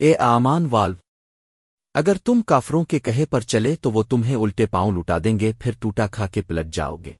اے آمان والو، اگر تم کافروں کے کہے پر چلے تو وہ تمہیں الٹے پاؤں لٹا دیں گے، پھر ٹوٹا کھا کے پلٹ جاؤ گے۔